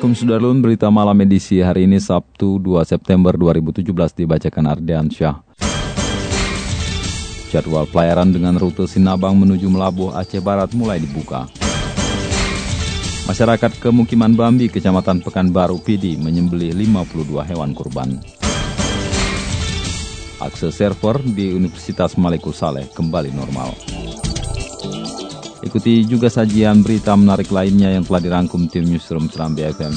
Assalamualaikum Sudarlun, berita malam edisi hari ini Sabtu 2 September 2017 dibacakan Ardian Syah. Jadwal pelayaran dengan rute Sinabang menuju Melabuh Aceh Barat mulai dibuka. Masyarakat Kemukiman Bambi, Kecamatan Pekanbaru Pidi menyembelih 52 hewan kurban. Akses server di Universitas Malikul Saleh kembali normal. Ikuti juga sajian berita menarik lainnya yang telah dirangkum tim Newsroom Seram BFM.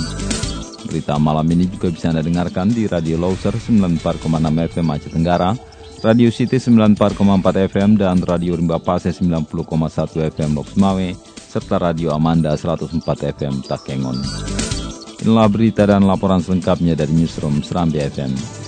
Berita malam ini juga bisa Anda dengarkan di Radio Loser 94,6 FM Aceh Tenggara, Radio City 94,4 FM, dan Radio Rimba Pase 90,1 FM Loks Mawe, serta Radio Amanda 104 FM Takengon. Inilah berita dan laporan selengkapnya dari Newsroom Seram BFM.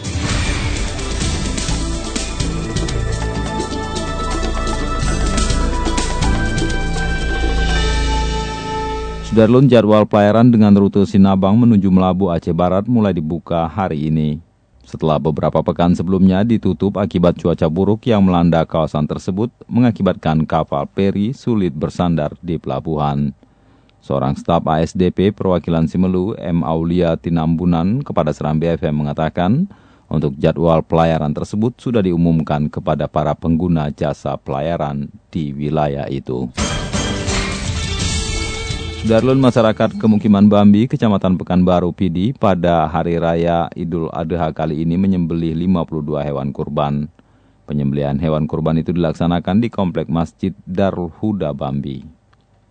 Sudarlun jadwal pelayaran dengan rute Sinabang menuju Melabu Aceh Barat mulai dibuka hari ini. Setelah beberapa pekan sebelumnya ditutup akibat cuaca buruk yang melanda kawasan tersebut mengakibatkan kapal peri sulit bersandar di pelabuhan. Seorang staf ASDP perwakilan Simelu, M. Aulia Tinambunan kepada Seram BFM mengatakan, untuk jadwal pelayaran tersebut sudah diumumkan kepada para pengguna jasa pelayaran di wilayah itu. Darlun masyarakat Kemukiman Bambi, Kecamatan Pekanbaru Pidi, pada Hari Raya Idul Adha kali ini menyembelih 52 hewan kurban. Penyembelihan hewan kurban itu dilaksanakan di Komplek Masjid Darul Huda Bambi.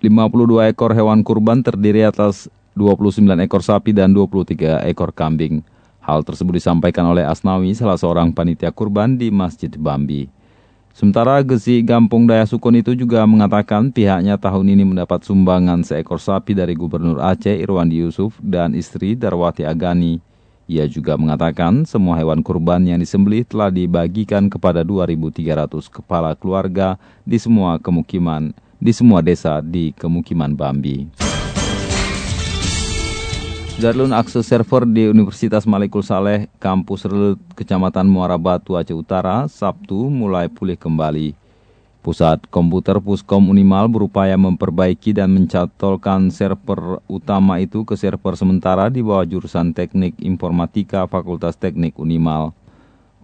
52 ekor hewan kurban terdiri atas 29 ekor sapi dan 23 ekor kambing. Hal tersebut disampaikan oleh Asnawi, salah seorang panitia kurban di Masjid Bambi. Sementara Gesi Gampung Daya Sukun itu juga mengatakan pihaknya tahun ini mendapat sumbangan seekor sapi dari Gubernur Aceh Irwandi Yusuf dan istri Darwati Agani. Ia juga mengatakan semua hewan kurban yang disembelih telah dibagikan kepada 2.300 kepala keluarga di semua kemukiman di semua desa di kemukiman Bambi. Darlun akses server di Universitas Malikul Saleh, kampus Relut, Kecamatan Muara Batu, Aceh Utara, Sabtu mulai pulih kembali. Pusat Komputer Puskom Unimal berupaya memperbaiki dan mencatolkan server utama itu ke server sementara di bawah jurusan Teknik Informatika Fakultas Teknik Unimal.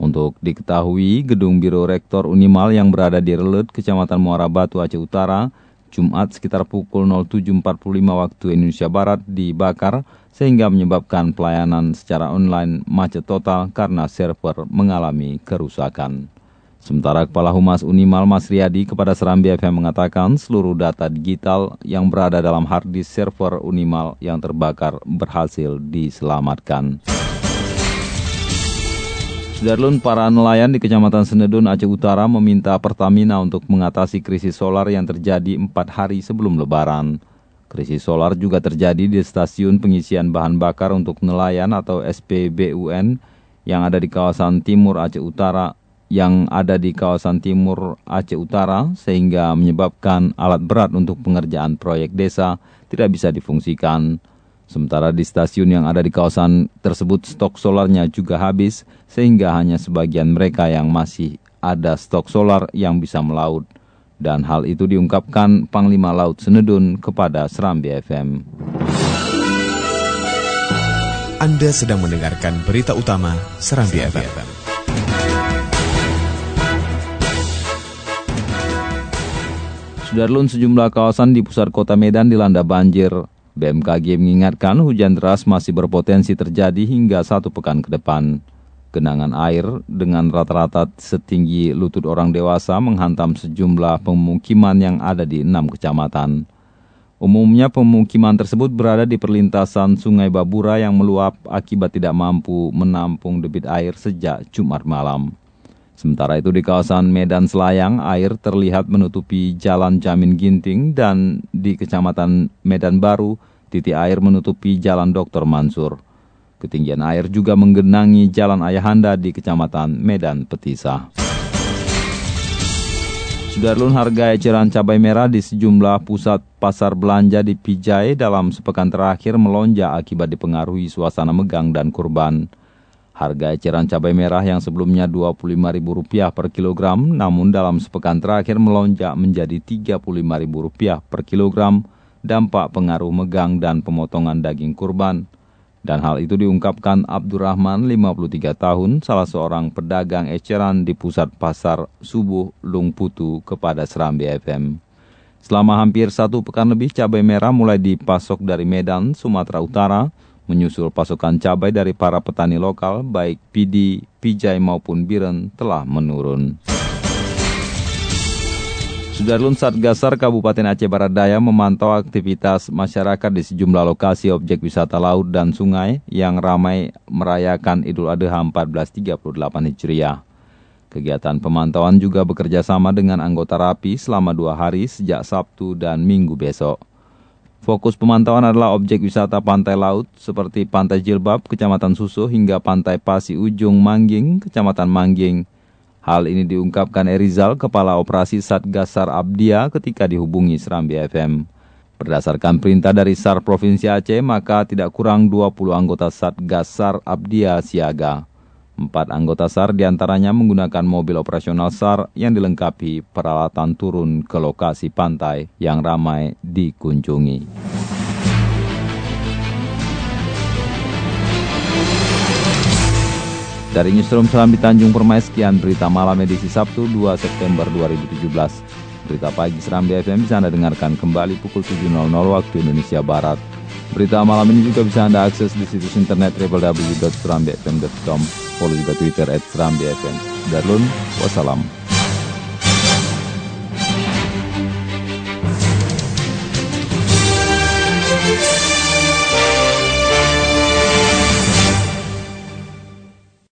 Untuk diketahui, gedung Biro Rektor Unimal yang berada di Relut, Kecamatan Muara Batu, Aceh Utara, Jumat sekitar pukul 07.45 waktu Indonesia Barat dibakar sehingga menyebabkan pelayanan secara online macet total karena server mengalami kerusakan. Sementara Kepala Humas Unimal Mas Riyadi kepada Serambi FM mengatakan seluruh data digital yang berada dalam hard disk server Unimal yang terbakar berhasil diselamatkan. Darlun, para nelayan di Kecamatan Senedun, Aceh Utara meminta Pertamina untuk mengatasi krisis solar yang terjadi empat hari sebelum lebaran. Krisis solar juga terjadi di stasiun pengisian bahan bakar untuk nelayan atau SPBUN yang ada di kawasan timur Aceh Utara yang ada di kawasan timur Aceh Utara sehingga menyebabkan alat berat untuk pengerjaan proyek desa tidak bisa difungsikan. Sementara di stasiun yang ada di kawasan tersebut stok solarnya juga habis sehingga hanya sebagian mereka yang masih ada stok solar yang bisa melaut. Dan hal itu diungkapkan Panglima Laut Senedun kepada Serambi FM. Anda sedang mendengarkan berita utama Serambi FM. Sudarlun sejumlah kawasan di pusat kota Medan dilanda banjir. BMKG mengingatkan hujan deras masih berpotensi terjadi hingga satu pekan ke depan. Genangan air dengan rata-rata setinggi lutut orang dewasa menghantam sejumlah pemukiman yang ada di enam kecamatan. Umumnya pemukiman tersebut berada di perlintasan Sungai Babura yang meluap akibat tidak mampu menampung debit air sejak Jumat malam. Sementara itu di kawasan Medan Selayang, air terlihat menutupi jalan Jamin Ginting dan di Kecamatan Medan Baru, Titik air menutupi jalan Dr. Mansur. Ketinggian air juga menggenangi jalan Ayahanda di Kecamatan Medan Petisah. Sudarlun harga eceran cabai merah di sejumlah pusat pasar belanja di Pijai dalam sepekan terakhir melonjak akibat dipengaruhi suasana megang dan kurban. Harga eceran cabai merah yang sebelumnya Rp25.000 per kilogram, namun dalam sepekan terakhir melonjak menjadi Rp35.000 per kilogram, dampak pengaruh megang dan pemotongan daging kurban. Dan hal itu diungkapkan Abdurrahman, 53 tahun, salah seorang pedagang eceran di pusat pasar Subuh Lungputu kepada Serambi FM. Selama hampir satu pekan lebih, cabai merah mulai dipasok dari Medan, Sumatera Utara, menyusul pasokan cabai dari para petani lokal, baik Pidi, Pijai maupun Biren, telah menurun. Sudarlun Satgasar Kabupaten Aceh Barat Daya memantau aktivitas masyarakat di sejumlah lokasi objek wisata laut dan sungai yang ramai merayakan Idul Adha 1438 Hijriah. Kegiatan pemantauan juga bekerja sama dengan anggota RAPI selama dua hari sejak Sabtu dan Minggu besok. Fokus pemantauan adalah objek wisata pantai laut seperti Pantai Jilbab, Kecamatan Susuh hingga Pantai Pasi Ujung Mangging, Kecamatan Mangging, Hal ini diungkapkan Erizal, Kepala Operasi Satgasar Abdia ketika dihubungi Serambi FM. Berdasarkan perintah dari SAR Provinsi Aceh, maka tidak kurang 20 anggota Satgasar Abdia siaga. Empat anggota SAR di antaranya menggunakan mobil operasional SAR yang dilengkapi peralatan turun ke lokasi pantai yang ramai dikunjungi. Dari Newsroom Serambi Tanjung Permai, sekian berita malam edisi Sabtu 2 September 2017. Berita pagi Serambi FM bisa Anda dengarkan kembali pukul 7.00 waktu Indonesia Barat. Berita malam ini juga bisa Anda akses di situs internet www.serambifm.com. Follow juga Twitter at Serambi FM. Darulun, wassalam.